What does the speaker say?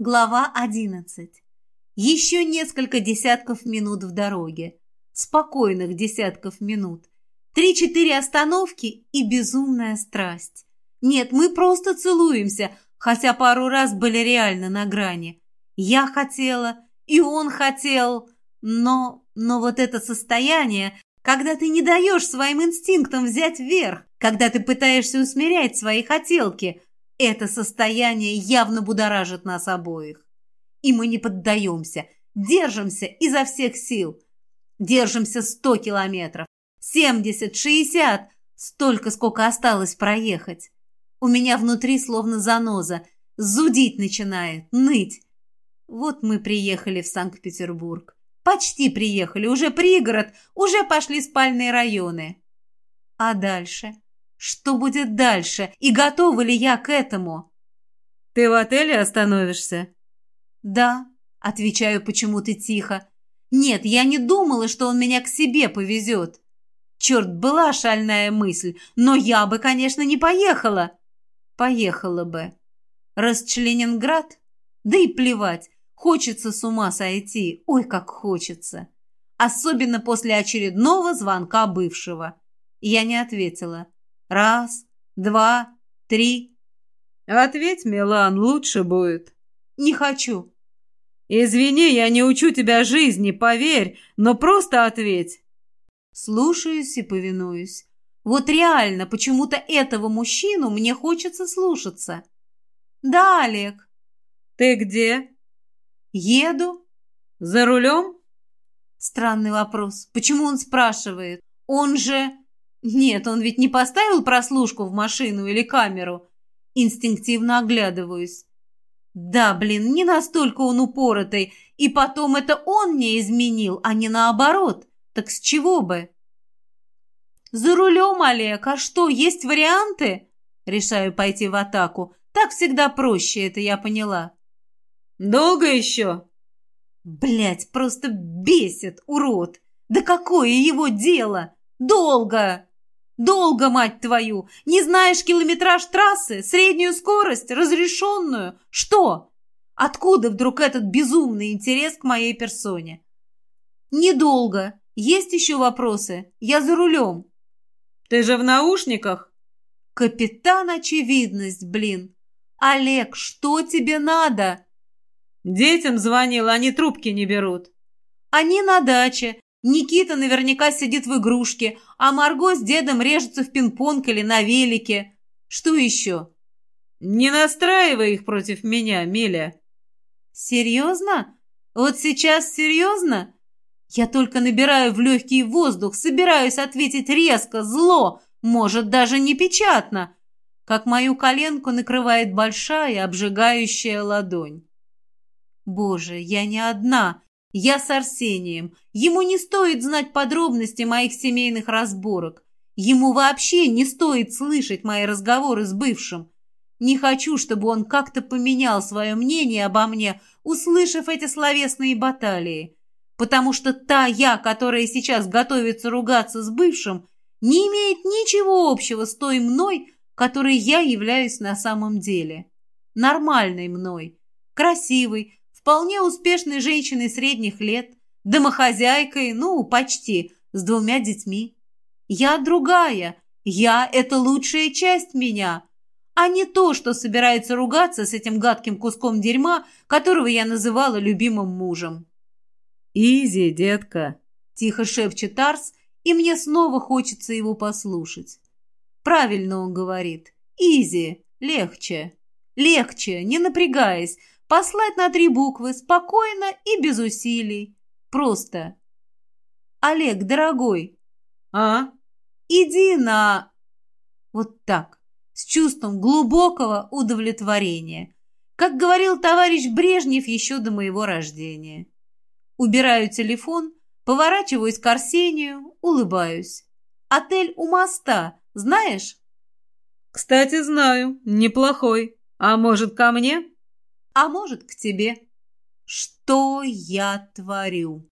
Глава 11. Еще несколько десятков минут в дороге. Спокойных десятков минут. Три-четыре остановки и безумная страсть. Нет, мы просто целуемся, хотя пару раз были реально на грани. Я хотела, и он хотел, но... Но вот это состояние, когда ты не даешь своим инстинктам взять верх, когда ты пытаешься усмирять свои хотелки – это состояние явно будоражит нас обоих. И мы не поддаемся, держимся изо всех сил. Держимся сто километров, семьдесят, шестьдесят, столько, сколько осталось проехать. У меня внутри словно заноза, зудить начинает, ныть. Вот мы приехали в Санкт-Петербург. Почти приехали, уже пригород, уже пошли спальные районы. А дальше? Что будет дальше? И готова ли я к этому? Ты в отеле остановишься? Да, отвечаю почему-то тихо. Нет, я не думала, что он меня к себе повезет. Черт, была шальная мысль, но я бы, конечно, не поехала. Поехала бы. Расчленинград? Да и плевать. Хочется с ума сойти. Ой, как хочется. Особенно после очередного звонка бывшего. Я не ответила. Раз, два, три. Ответь, Милан, лучше будет. Не хочу. Извини, я не учу тебя жизни, поверь, но просто ответь. Слушаюсь и повинуюсь. Вот реально, почему-то этого мужчину мне хочется слушаться. Да, Олег. Ты где? Еду. За рулем? Странный вопрос. Почему он спрашивает? Он же... Нет, он ведь не поставил прослушку в машину или камеру. Инстинктивно оглядываюсь. Да, блин, не настолько он упоротый. И потом это он мне изменил, а не наоборот. Так с чего бы? За рулем, Олег, а что, есть варианты? Решаю пойти в атаку. Так всегда проще, это я поняла. Долго еще? Блять, просто бесит, урод. Да какое его дело? Долго! Долго, мать твою! Не знаешь километраж трассы, среднюю скорость, разрешенную? Что? Откуда вдруг этот безумный интерес к моей персоне? Недолго. Есть еще вопросы? Я за рулем. Ты же в наушниках? Капитан Очевидность, блин. Олег, что тебе надо? Детям звонил, они трубки не берут. Они на даче. Никита наверняка сидит в игрушке, а Марго с дедом режутся в пинг-понг или на велике. Что еще? Не настраивай их против меня, Миля. Серьезно? Вот сейчас серьезно? Я только набираю в легкий воздух, собираюсь ответить резко, зло, может, даже непечатно, как мою коленку накрывает большая обжигающая ладонь. Боже, я не одна, я с Арсением. Ему не стоит знать подробности моих семейных разборок. Ему вообще не стоит слышать мои разговоры с бывшим. Не хочу, чтобы он как-то поменял свое мнение обо мне, услышав эти словесные баталии. Потому что та я, которая сейчас готовится ругаться с бывшим, не имеет ничего общего с той мной, которой я являюсь на самом деле. Нормальной мной. Красивой, вполне успешной женщиной средних лет, домохозяйкой, ну, почти, с двумя детьми. Я другая, я – это лучшая часть меня, а не то, что собирается ругаться с этим гадким куском дерьма, которого я называла любимым мужем. «Изи, детка», – тихо шепчет Арс, и мне снова хочется его послушать. Правильно он говорит. «Изи, легче». Легче, не напрягаясь, Послать на три буквы, спокойно и без усилий. Просто. Олег, дорогой. А? Иди на... Вот так. С чувством глубокого удовлетворения. Как говорил товарищ Брежнев еще до моего рождения. Убираю телефон, поворачиваюсь к Арсению, улыбаюсь. Отель у моста, знаешь? Кстати, знаю. Неплохой. А может, ко мне? А может, к тебе. Что я творю?